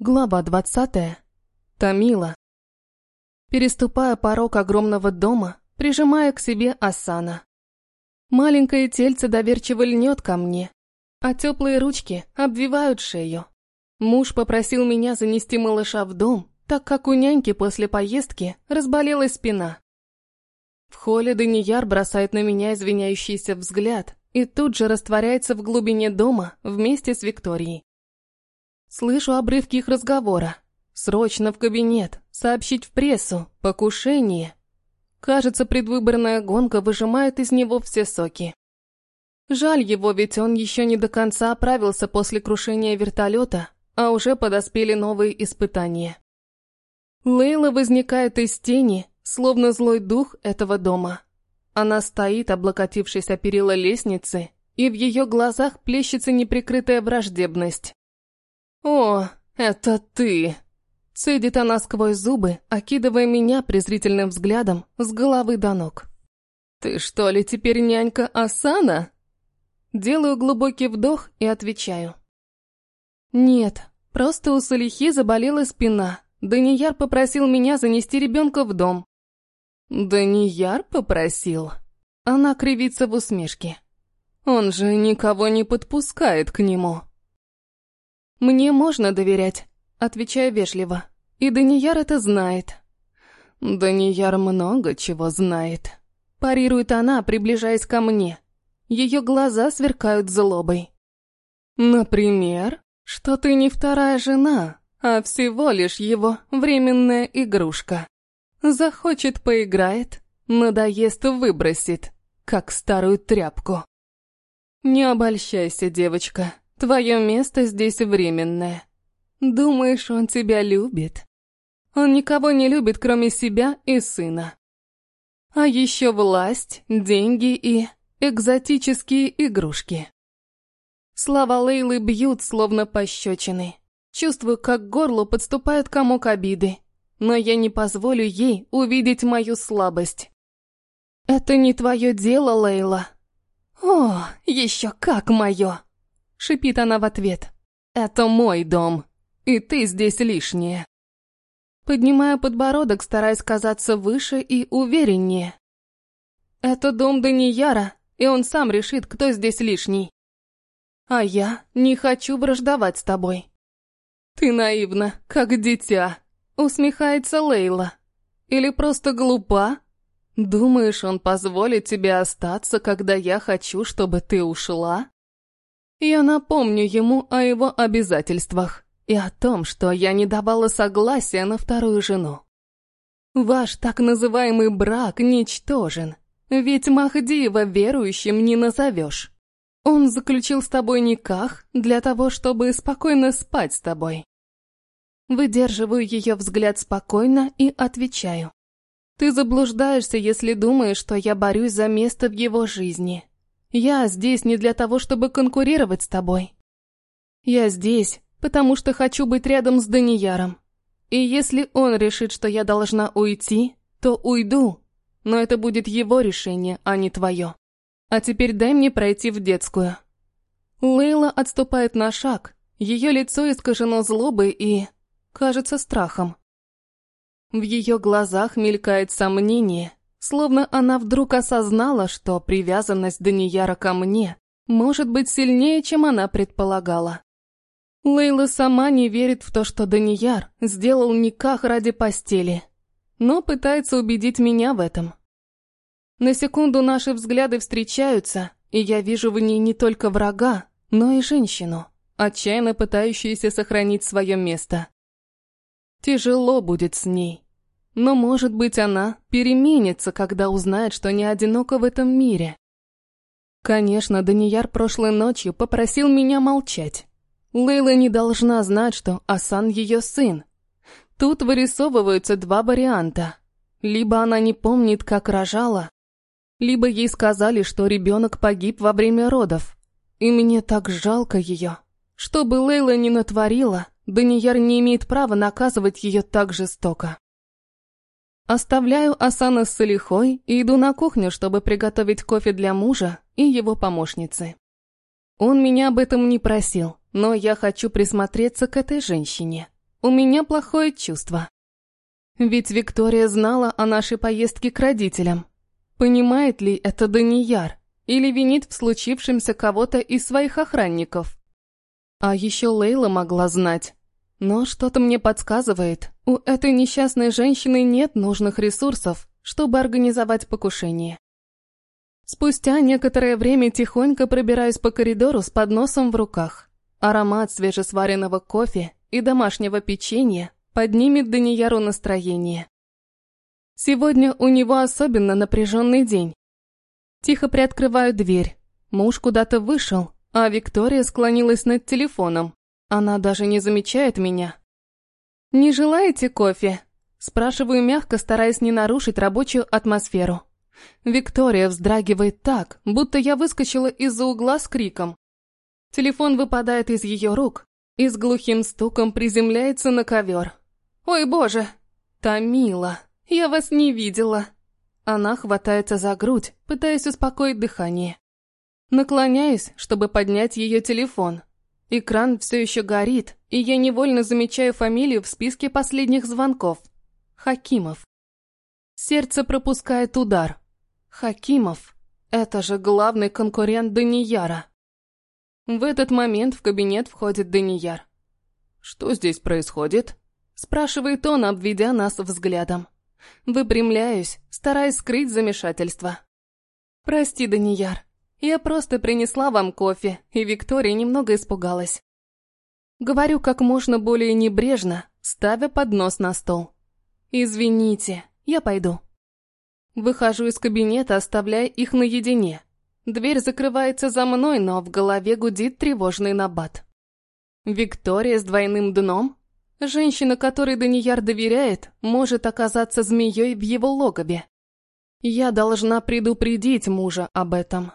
Глава двадцатая. Тамила. Переступая порог огромного дома, прижимая к себе Асана. Маленькое тельце доверчиво льнет ко мне, а теплые ручки обвивают шею. Муж попросил меня занести малыша в дом, так как у няньки после поездки разболелась спина. В холле Данияр бросает на меня извиняющийся взгляд и тут же растворяется в глубине дома вместе с Викторией. Слышу обрывки их разговора. Срочно в кабинет, сообщить в прессу, покушение. Кажется, предвыборная гонка выжимает из него все соки. Жаль его, ведь он еще не до конца оправился после крушения вертолета, а уже подоспели новые испытания. Лейла возникает из тени, словно злой дух этого дома. Она стоит, облокотившись о перила лестницы, и в ее глазах плещется неприкрытая враждебность. «О, это ты!» Цедит она сквозь зубы, окидывая меня презрительным взглядом с головы до ног. «Ты что ли теперь нянька Асана?» Делаю глубокий вдох и отвечаю. «Нет, просто у Салихи заболела спина. Данияр попросил меня занести ребенка в дом». «Данияр попросил?» Она кривится в усмешке. «Он же никого не подпускает к нему». «Мне можно доверять», — отвечаю вежливо. «И Данияр это знает». «Данияр много чего знает», — парирует она, приближаясь ко мне. Ее глаза сверкают злобой. «Например, что ты не вторая жена, а всего лишь его временная игрушка. Захочет — поиграет, надоест — выбросит, как старую тряпку». «Не обольщайся, девочка», Твое место здесь временное. Думаешь, он тебя любит? Он никого не любит, кроме себя и сына. А еще власть, деньги и экзотические игрушки. Слова Лейлы бьют, словно пощечины. Чувствую, как к горлу подступает комок обиды. Но я не позволю ей увидеть мою слабость. Это не твое дело, Лейла. О, еще как мое! Шипит она в ответ. «Это мой дом, и ты здесь лишняя». Поднимаю подбородок, стараясь казаться выше и увереннее. «Это дом Данияра, и он сам решит, кто здесь лишний. А я не хочу враждовать с тобой». «Ты наивна, как дитя», — усмехается Лейла. «Или просто глупа? Думаешь, он позволит тебе остаться, когда я хочу, чтобы ты ушла?» Я напомню ему о его обязательствах и о том, что я не давала согласия на вторую жену. Ваш так называемый брак ничтожен, ведь Махдиева верующим не назовешь. Он заключил с тобой никах для того, чтобы спокойно спать с тобой. Выдерживаю ее взгляд спокойно и отвечаю. Ты заблуждаешься, если думаешь, что я борюсь за место в его жизни. Я здесь не для того, чтобы конкурировать с тобой. Я здесь, потому что хочу быть рядом с Данияром. И если он решит, что я должна уйти, то уйду. Но это будет его решение, а не твое. А теперь дай мне пройти в детскую. Лейла отступает на шаг. Ее лицо искажено злобой и, кажется, страхом. В ее глазах мелькает сомнение, Словно она вдруг осознала, что привязанность Данияра ко мне может быть сильнее, чем она предполагала. Лейла сама не верит в то, что Данияр сделал никах ради постели, но пытается убедить меня в этом. На секунду наши взгляды встречаются, и я вижу в ней не только врага, но и женщину, отчаянно пытающуюся сохранить свое место. Тяжело будет с ней, но, может быть, она переменится, когда узнает, что не одинока в этом мире. Конечно, Данияр прошлой ночью попросил меня молчать. Лейла не должна знать, что Асан ее сын. Тут вырисовываются два варианта. Либо она не помнит, как рожала, либо ей сказали, что ребенок погиб во время родов. И мне так жалко ее. Что бы Лейла ни натворила, Данияр не имеет права наказывать ее так жестоко. Оставляю Асана с Салихой и иду на кухню, чтобы приготовить кофе для мужа и его помощницы. Он меня об этом не просил, но я хочу присмотреться к этой женщине. у меня плохое чувство. Ведь Виктория знала о нашей поездке к родителям. Понимает ли это Данияр? Или винит в случившемся кого-то из своих охранников? А еще Лейла могла знать. Но что-то мне подсказывает, у этой несчастной женщины нет нужных ресурсов, чтобы организовать покушение. Спустя некоторое время тихонько пробираюсь по коридору с подносом в руках. Аромат свежесваренного кофе и домашнего печенья поднимет Данияру настроение. Сегодня у него особенно напряженный день. Тихо приоткрываю дверь. Муж куда-то вышел, а Виктория склонилась над телефоном. Она даже не замечает меня. «Не желаете кофе?» Спрашиваю мягко, стараясь не нарушить рабочую атмосферу. Виктория вздрагивает так, будто я выскочила из-за угла с криком. Телефон выпадает из ее рук и с глухим стуком приземляется на ковер. «Ой, боже! Тамила, я вас не видела!» Она хватается за грудь, пытаясь успокоить дыхание. Наклоняюсь, чтобы поднять ее телефон. Экран все еще горит, и я невольно замечаю фамилию в списке последних звонков. Хакимов. Сердце пропускает удар. Хакимов. Это же главный конкурент Данияра. В этот момент в кабинет входит Данияр. «Что здесь происходит?» Спрашивает он, обведя нас взглядом. Выпрямляюсь, стараясь скрыть замешательство. «Прости, Данияр, я просто принесла вам кофе, и Виктория немного испугалась. Говорю как можно более небрежно, ставя поднос на стол. «Извините, я пойду». Выхожу из кабинета, оставляя их наедине. Дверь закрывается за мной, но в голове гудит тревожный набат. Виктория с двойным дном? Женщина, которой Данияр доверяет, может оказаться змеей в его логове. Я должна предупредить мужа об этом.